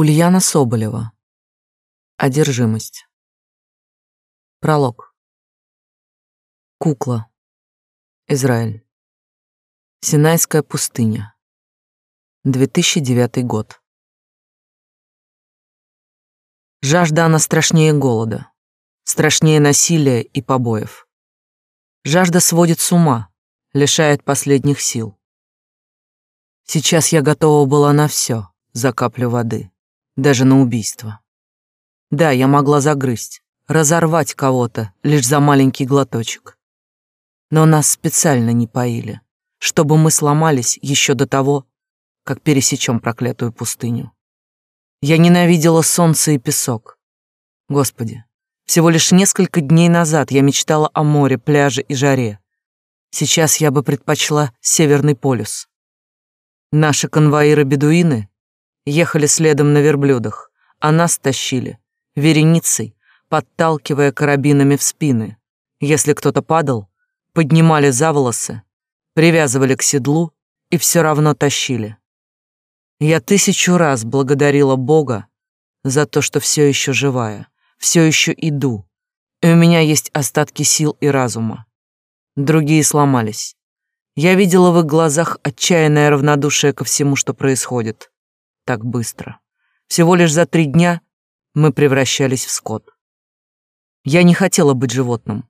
Ульяна Соболева. Одержимость. Пролог. Кукла. Израиль. Синайская пустыня. 2009 год. Жажда она страшнее голода, страшнее насилия и побоев. Жажда сводит с ума, лишает последних сил. Сейчас я готова была на все за каплю воды, даже на убийство. Да, я могла загрызть, разорвать кого-то лишь за маленький глоточек. Но нас специально не поили, чтобы мы сломались еще до того, как пересечем проклятую пустыню. Я ненавидела солнце и песок. Господи, всего лишь несколько дней назад я мечтала о море, пляже и жаре. Сейчас я бы предпочла Северный полюс. Наши конвоиры-бедуины ехали следом на верблюдах, а нас тащили, вереницей, подталкивая карабинами в спины. Если кто-то падал, поднимали за волосы, привязывали к седлу и все равно тащили. Я тысячу раз благодарила Бога за то, что все еще живая, все еще иду, и у меня есть остатки сил и разума. Другие сломались. Я видела в их глазах отчаянное равнодушие ко всему, что происходит. Так быстро. Всего лишь за три дня мы превращались в скот. Я не хотела быть животным.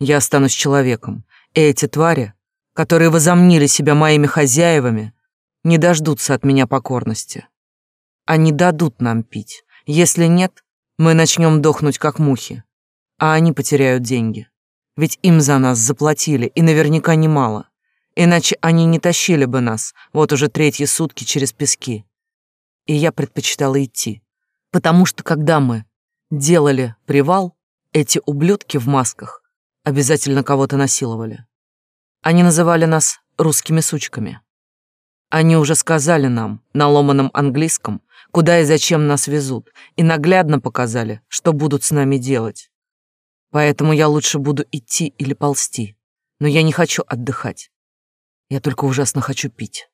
Я останусь человеком. И эти твари, которые возомнили себя моими хозяевами, не дождутся от меня покорности. Они дадут нам пить. Если нет, мы начнем дохнуть, как мухи. А они потеряют деньги. Ведь им за нас заплатили, и наверняка немало. Иначе они не тащили бы нас, вот уже третьи сутки через пески. И я предпочитала идти. Потому что когда мы делали привал, эти ублюдки в масках обязательно кого-то насиловали. Они называли нас русскими сучками. Они уже сказали нам на ломаном английском, куда и зачем нас везут, и наглядно показали, что будут с нами делать. Поэтому я лучше буду идти или ползти, но я не хочу отдыхать. Я только ужасно хочу пить.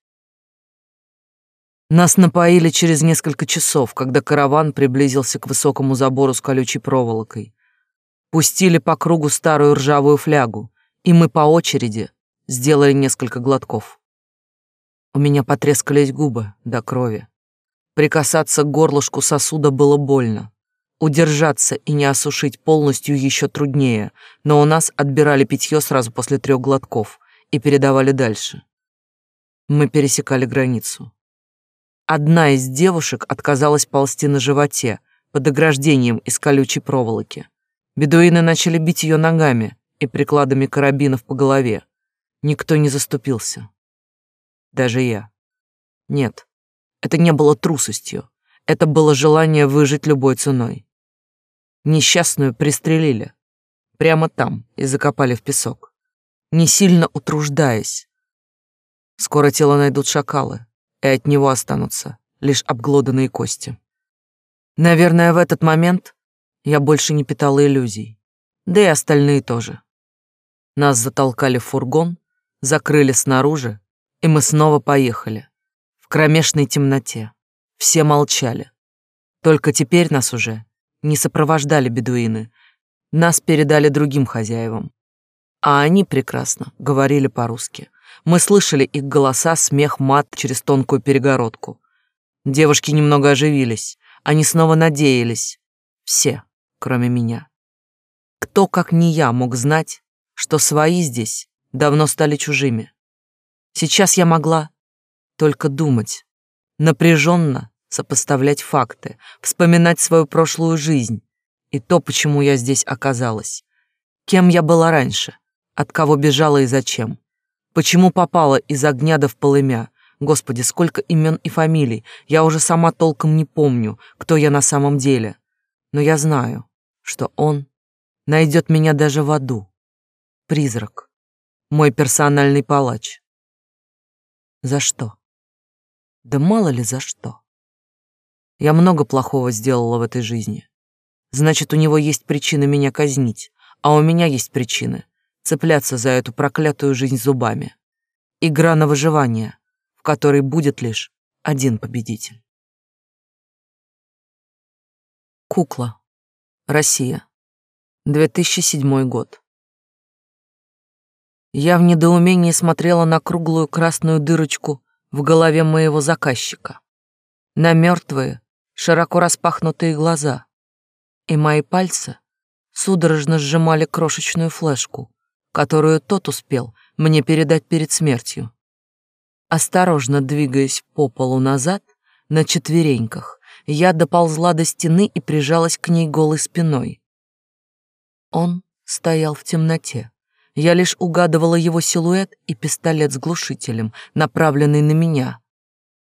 Нас напоили через несколько часов, когда караван приблизился к высокому забору с колючей проволокой. Пустили по кругу старую ржавую флягу, и мы по очереди сделали несколько глотков. У меня потрескались губы до крови. Прикасаться к горлышку сосуда было больно. Удержаться и не осушить полностью еще труднее, но у нас отбирали питье сразу после трех глотков и передавали дальше. Мы пересекали границу. Одна из девушек отказалась ползти на животе, под ограждением из колючей проволоки. Бедуины начали бить ее ногами и прикладами карабинов по голове. Никто не заступился. Даже я. Нет, это не было трусостью. Это было желание выжить любой ценой. Несчастную пристрелили. Прямо там и закопали в песок. Не сильно утруждаясь. Скоро тело найдут шакалы, и от него останутся лишь обглоданные кости. Наверное, в этот момент я больше не питала иллюзий. Да и остальные тоже. Нас затолкали в фургон, закрыли снаружи и мы снова поехали. В кромешной темноте. Все молчали. Только теперь нас уже не сопровождали бедуины. Нас передали другим хозяевам. А они прекрасно говорили по-русски. Мы слышали их голоса, смех, мат через тонкую перегородку. Девушки немного оживились. Они снова надеялись. Все, кроме меня. Кто, как не я, мог знать, что свои здесь давно стали чужими? Сейчас я могла только думать, напряженно сопоставлять факты, вспоминать свою прошлую жизнь и то, почему я здесь оказалась. Кем я была раньше, от кого бежала и зачем. Почему попала из огня до в полымя. Господи, сколько имен и фамилий. Я уже сама толком не помню, кто я на самом деле. Но я знаю, что он найдет меня даже в аду. Призрак. Мой персональный палач. За что? Да мало ли за что. Я много плохого сделала в этой жизни. Значит, у него есть причины меня казнить, а у меня есть причины цепляться за эту проклятую жизнь зубами. Игра на выживание, в которой будет лишь один победитель. Кукла. Россия. 2007 год. Я в недоумении смотрела на круглую красную дырочку в голове моего заказчика, на мертвые, широко распахнутые глаза, и мои пальцы судорожно сжимали крошечную флешку, которую тот успел мне передать перед смертью. Осторожно двигаясь по полу назад, на четвереньках, я доползла до стены и прижалась к ней голой спиной. Он стоял в темноте. Я лишь угадывала его силуэт и пистолет с глушителем, направленный на меня.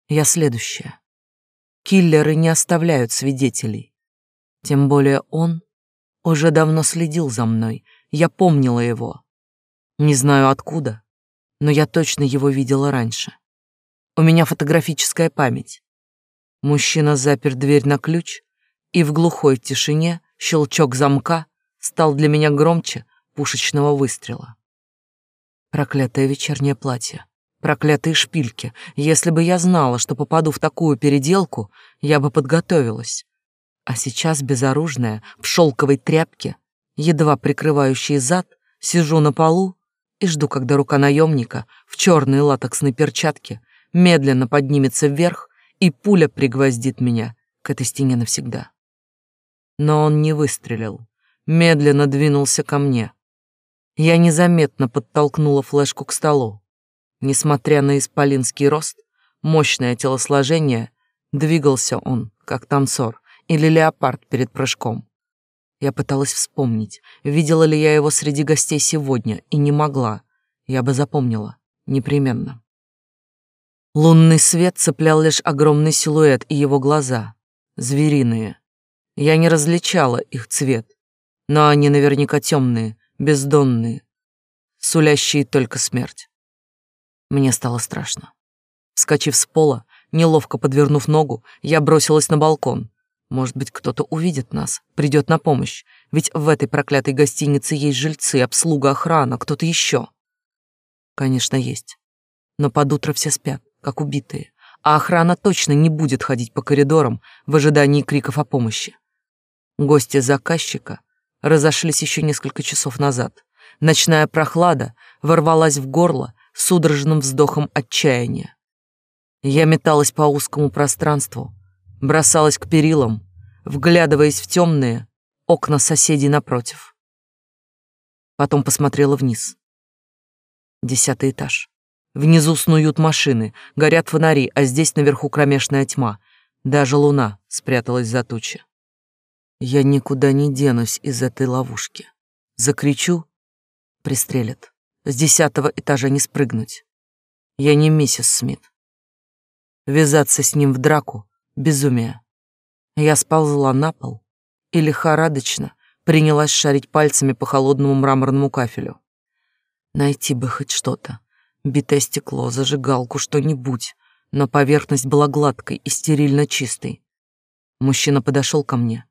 Я следующая. Киллеры не оставляют свидетелей. Тем более он уже давно следил за мной. Я помнила его. Не знаю откуда, но я точно его видела раньше. У меня фотографическая память. Мужчина запер дверь на ключ, и в глухой тишине щелчок замка стал для меня громче пушечного выстрела. Проклятое вечернее платье, проклятые шпильки. Если бы я знала, что попаду в такую переделку, я бы подготовилась. А сейчас безоружная, в шелковой тряпке, едва прикрывающей зад, сижу на полу и жду, когда рука наемника в черной латексной перчатке медленно поднимется вверх, и пуля пригвоздит меня к этой стене навсегда. Но он не выстрелил, медленно двинулся ко мне. Я незаметно подтолкнула флешку к столу. Несмотря на исполинский рост, мощное телосложение, двигался он, как танцор или леопард перед прыжком. Я пыталась вспомнить, видела ли я его среди гостей сегодня, и не могла. Я бы запомнила. Непременно. Лунный свет цеплял лишь огромный силуэт и его глаза. Звериные. Я не различала их цвет, но они наверняка темные, бездонные, сулящие только смерть. Мне стало страшно. Вскочив с пола, неловко подвернув ногу, я бросилась на балкон. Может быть, кто-то увидит нас, придет на помощь, ведь в этой проклятой гостинице есть жильцы, обслуга, охрана, кто-то еще. Конечно, есть. Но под утро все спят, как убитые, а охрана точно не будет ходить по коридорам в ожидании криков о помощи. Гости заказчика разошлись еще несколько часов назад. Ночная прохлада ворвалась в горло судорожным вздохом отчаяния. Я металась по узкому пространству, бросалась к перилам, вглядываясь в темные окна соседей напротив. Потом посмотрела вниз. Десятый этаж. Внизу снуют машины, горят фонари, а здесь наверху кромешная тьма. Даже луна спряталась за тучи. Я никуда не денусь из этой ловушки. Закричу — пристрелят. С десятого этажа не спрыгнуть. Я не миссис Смит. Ввязаться с ним в драку Безумие. Я сползла на пол и лихорадочно принялась шарить пальцами по холодному мраморному кафелю. Найти бы хоть что-то. Битое стекло, зажигалку, что-нибудь. Но поверхность была гладкой и стерильно чистой. Мужчина подошел ко мне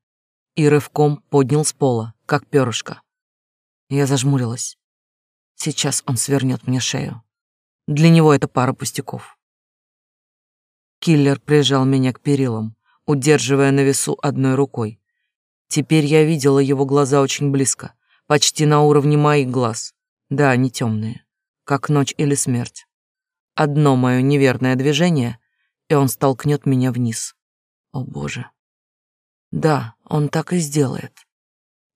и рывком поднял с пола, как перышко. Я зажмурилась. Сейчас он свернет мне шею. Для него это пара пустяков. Киллер прижал меня к перилам, удерживая на весу одной рукой. Теперь я видела его глаза очень близко, почти на уровне моих глаз. Да, они темные, как ночь или смерть. Одно мое неверное движение, и он столкнет меня вниз. О, Боже. Да, он так и сделает.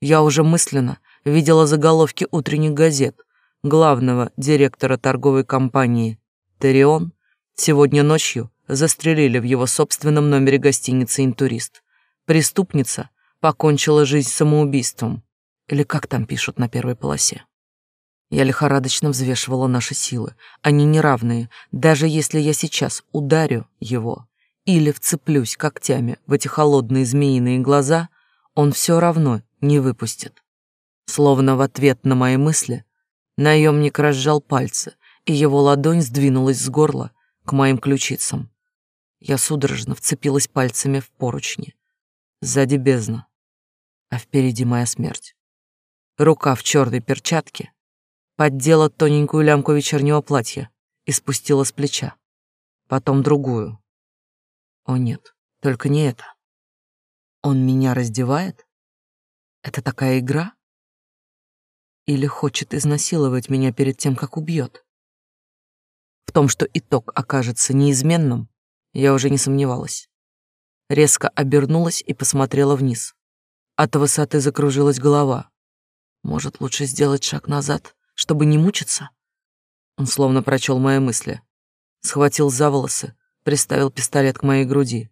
Я уже мысленно видела заголовки утренних газет главного директора торговой компании «Терион» сегодня ночью застрелили в его собственном номере гостиницы «Интурист». Преступница покончила жизнь самоубийством. Или как там пишут на первой полосе. Я лихорадочно взвешивала наши силы. Они неравные. Даже если я сейчас ударю его или вцеплюсь когтями в эти холодные змеиные глаза, он все равно не выпустит. Словно в ответ на мои мысли, наемник разжал пальцы, и его ладонь сдвинулась с горла к моим ключицам. Я судорожно вцепилась пальцами в поручни. Сзади бездна, а впереди моя смерть. Рука в черной перчатке поддела тоненькую лямку вечернего платья и спустила с плеча. Потом другую. О нет, только не это. Он меня раздевает? Это такая игра? Или хочет изнасиловать меня перед тем, как убьет? В том, что итог окажется неизменным, я уже не сомневалась. Резко обернулась и посмотрела вниз. От высоты закружилась голова. Может, лучше сделать шаг назад, чтобы не мучиться? Он словно прочел мои мысли. Схватил за волосы, приставил пистолет к моей груди.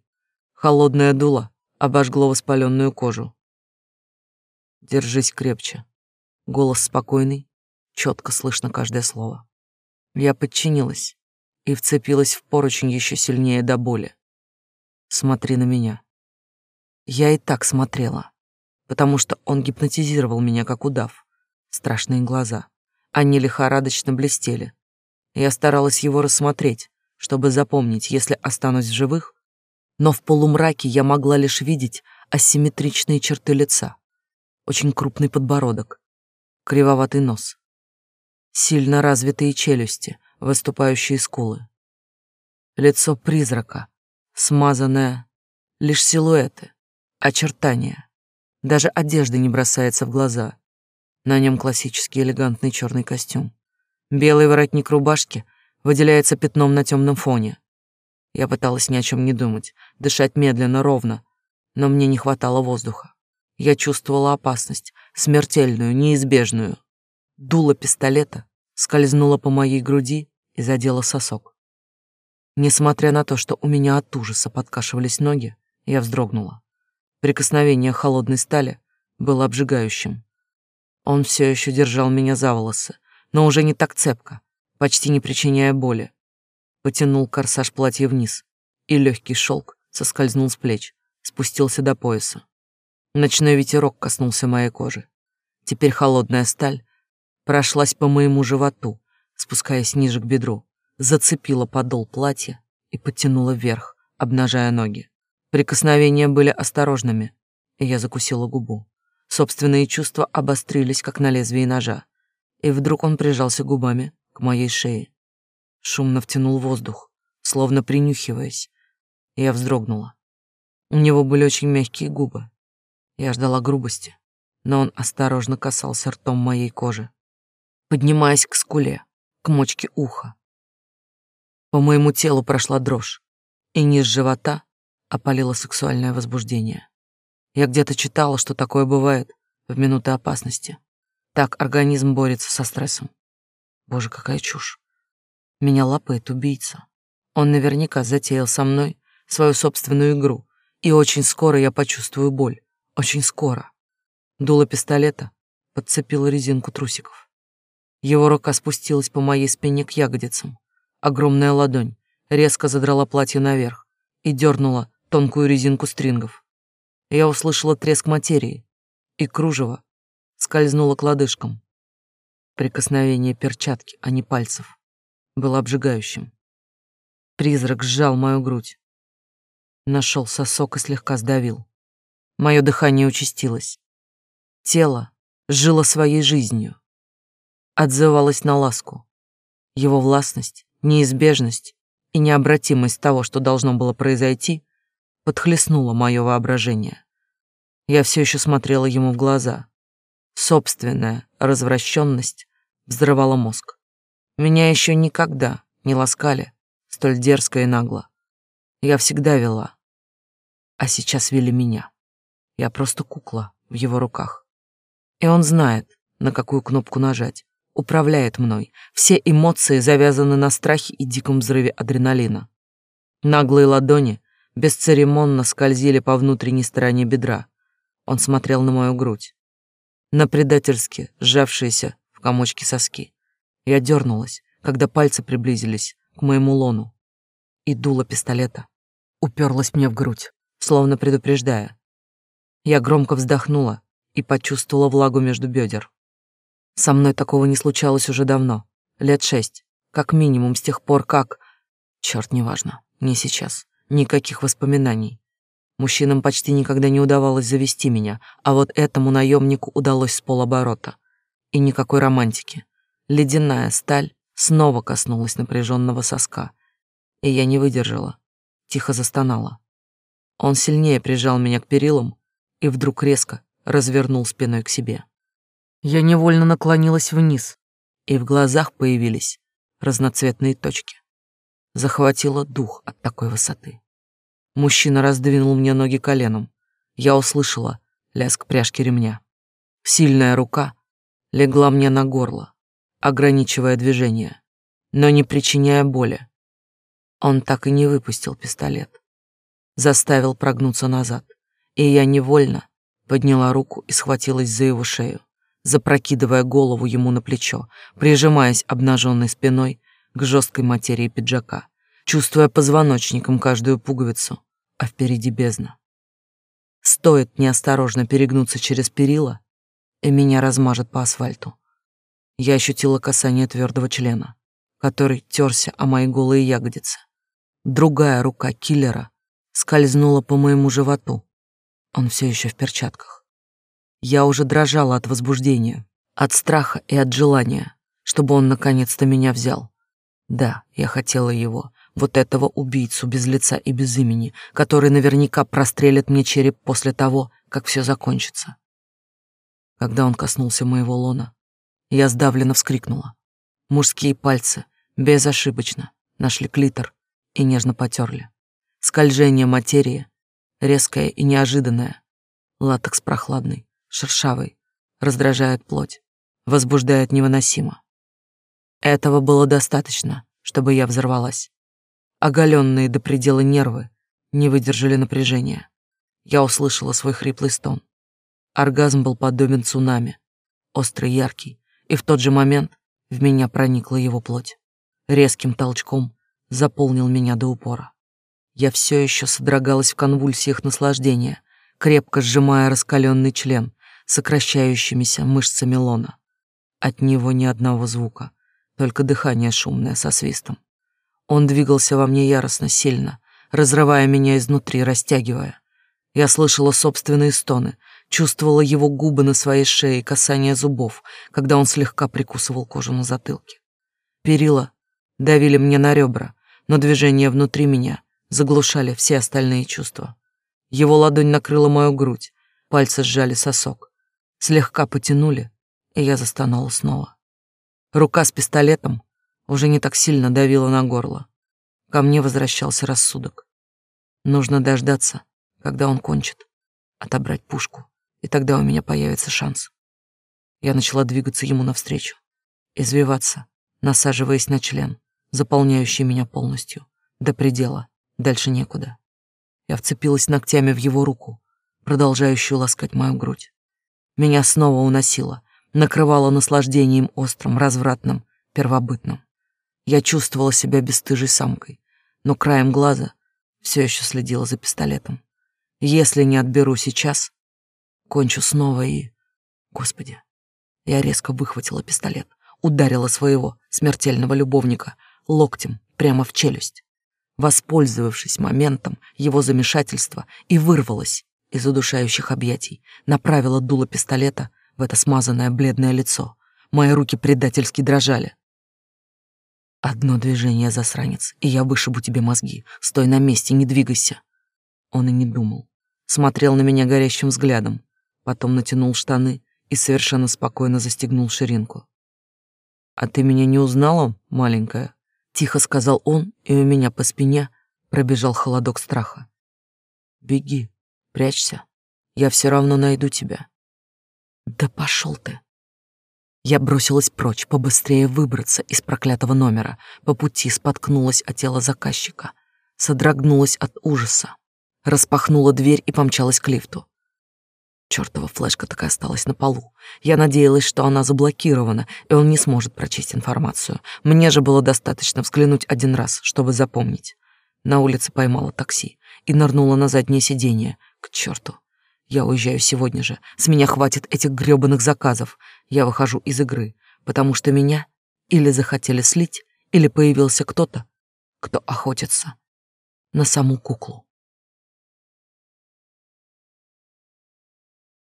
Холодное дуло обожгло воспаленную кожу. Держись крепче. Голос спокойный, четко слышно каждое слово. Я подчинилась и вцепилась в поручень еще сильнее до боли. Смотри на меня. Я и так смотрела потому что он гипнотизировал меня, как удав. Страшные глаза. Они лихорадочно блестели. Я старалась его рассмотреть, чтобы запомнить, если останусь в живых, но в полумраке я могла лишь видеть асимметричные черты лица. Очень крупный подбородок, кривоватый нос, сильно развитые челюсти, выступающие скулы. Лицо призрака, смазанное, лишь силуэты, очертания. Даже одежда не бросается в глаза. На нем классический элегантный черный костюм. Белый воротник рубашки выделяется пятном на темном фоне. Я пыталась ни о чем не думать, дышать медленно, ровно, но мне не хватало воздуха. Я чувствовала опасность, смертельную, неизбежную. Дуло пистолета скользнуло по моей груди и задело сосок. Несмотря на то, что у меня от ужаса подкашивались ноги, я вздрогнула. Прикосновение холодной стали было обжигающим. Он все еще держал меня за волосы, но уже не так цепко, почти не причиняя боли. Потянул корсаж платья вниз, и легкий шелк соскользнул с плеч, спустился до пояса. Ночной ветерок коснулся моей кожи. Теперь холодная сталь прошлась по моему животу, спускаясь ниже к бедру, зацепила подол платья и подтянула вверх, обнажая ноги. Прикосновения были осторожными, и я закусила губу. Собственные чувства обострились, как на лезвии ножа. И вдруг он прижался губами к моей шее. Шумно втянул воздух, словно принюхиваясь. Я вздрогнула. У него были очень мягкие губы. Я ждала грубости, но он осторожно касался ртом моей кожи, поднимаясь к скуле, к мочке уха. По моему телу прошла дрожь, и низ живота опалило сексуальное возбуждение. Я где-то читала, что такое бывает в минуты опасности. Так организм борется со стрессом. Боже, какая чушь. Меня лапает убийца. Он наверняка затеял со мной свою собственную игру, и очень скоро я почувствую боль. Очень скоро. Дуло пистолета подцепило резинку трусиков. Его рука спустилась по моей спине к ягодицам. Огромная ладонь резко задрала платье наверх и дернула тонкую резинку стрингов. Я услышала треск материи, и кружево скользнуло к лодыжкам. Прикосновение перчатки, а не пальцев, было обжигающим. Призрак сжал мою грудь. Нашел сосок и слегка сдавил. Мое дыхание участилось. Тело жило своей жизнью. Отзывалось на ласку. Его властность, неизбежность и необратимость того, что должно было произойти, подхлестнуло мое воображение. Я все еще смотрела ему в глаза. Собственная развращенность взрывала мозг. Меня еще никогда не ласкали столь дерзко и нагло. Я всегда вела. А сейчас вели меня. Я просто кукла в его руках. И он знает, на какую кнопку нажать. Управляет мной. Все эмоции завязаны на страхе и диком взрыве адреналина. Наглые ладони бесцеремонно скользили по внутренней стороне бедра. Он смотрел на мою грудь, на предательски сжавшиеся в комочки соски. Я дернулась, когда пальцы приблизились к моему лону, и дуло пистолета уперлась мне в грудь, словно предупреждая. Я громко вздохнула и почувствовала влагу между бедер. Со мной такого не случалось уже давно, лет шесть, как минимум с тех пор, как... Черт, неважно, не сейчас. Никаких воспоминаний. Мужчинам почти никогда не удавалось завести меня, а вот этому наемнику удалось с полоборота. И никакой романтики. Ледяная сталь снова коснулась напряженного соска, и я не выдержала, тихо застонала. Он сильнее прижал меня к перилам и вдруг резко развернул спиной к себе. Я невольно наклонилась вниз, и в глазах появились разноцветные точки. Захватило дух от такой высоты. Мужчина раздвинул мне ноги коленом. Я услышала лязг пряжки ремня. Сильная рука легла мне на горло, ограничивая движение, но не причиняя боли. Он так и не выпустил пистолет. Заставил прогнуться назад, и я невольно подняла руку и схватилась за его шею, запрокидывая голову ему на плечо, прижимаясь обнаженной спиной к жесткой материи пиджака, чувствуя позвоночником каждую пуговицу, а впереди бездна. Стоит неосторожно перегнуться через перила, и меня размажет по асфальту. Я ощутила касание твердого члена, который терся о мои голые ягодицы. Другая рука киллера скользнула по моему животу. Он все еще в перчатках. Я уже дрожала от возбуждения, от страха и от желания, чтобы он наконец-то меня взял. Да, я хотела его, вот этого убийцу без лица и без имени, который наверняка прострелит мне череп после того, как все закончится. Когда он коснулся моего лона, я сдавленно вскрикнула. Мужские пальцы безошибочно нашли клитор и нежно потерли. Скольжение материи, резкое и неожиданное. Латекс прохладный, шершавый, раздражает плоть, возбуждает невыносимо. Этого было достаточно, чтобы я взорвалась. Оголенные до предела нервы не выдержали напряжения. Я услышала свой хриплый стон. Оргазм был подобен цунами, острый, яркий, и в тот же момент в меня проникла его плоть. Резким толчком заполнил меня до упора. Я все еще содрогалась в конвульсиях наслаждения, крепко сжимая раскаленный член, сокращающимися мышцами лона. От него ни одного звука, только дыхание шумное со свистом. Он двигался во мне яростно, сильно, разрывая меня изнутри, растягивая. Я слышала собственные стоны, чувствовала его губы на своей шее, касание зубов, когда он слегка прикусывал кожу на затылке. Перила давили мне на ребра, но движения внутри меня заглушали все остальные чувства. Его ладонь накрыла мою грудь, пальцы сжали сосок, слегка потянули, и я застонала снова. Рука с пистолетом уже не так сильно давила на горло. Ко мне возвращался рассудок. Нужно дождаться, когда он кончит, отобрать пушку, и тогда у меня появится шанс. Я начала двигаться ему навстречу, извиваться, насаживаясь на член, заполняющий меня полностью, до предела, дальше некуда. Я вцепилась ногтями в его руку, продолжающую ласкать мою грудь. Меня снова уносило, накрывало наслаждением острым, развратным, первобытным. Я чувствовала себя бесстыжей самкой, но краем глаза все еще следила за пистолетом. Если не отберу сейчас, кончу снова и... Господи. Я резко выхватила пистолет, ударила своего смертельного любовника локтем прямо в челюсть, воспользовавшись моментом его замешательства и вырвалась из удушающих объятий, направила дуло пистолета в это смазанное бледное лицо. Мои руки предательски дрожали. Одно движение, засранец, и я вышибу тебе мозги. Стой на месте, не двигайся. Он и не думал. Смотрел на меня горящим взглядом, потом натянул штаны и совершенно спокойно застегнул ширинку. «А ты меня не узнала, маленькая?» — тихо сказал он, и у меня по спине пробежал холодок страха. «Беги, прячься, я все равно найду тебя». «Да пошел ты!» Я бросилась прочь, побыстрее выбраться из проклятого номера. По пути споткнулась о тело заказчика. Содрогнулась от ужаса. Распахнула дверь и помчалась к лифту. Чёртова флешка так и осталась на полу. Я надеялась, что она заблокирована, и он не сможет прочесть информацию. Мне же было достаточно взглянуть один раз, чтобы запомнить. На улице поймала такси и нырнула на заднее сиденье. К черту. Я уезжаю сегодня же. С меня хватит этих грёбаных заказов. Я выхожу из игры, потому что меня или захотели слить, или появился кто-то, кто охотится на саму куклу.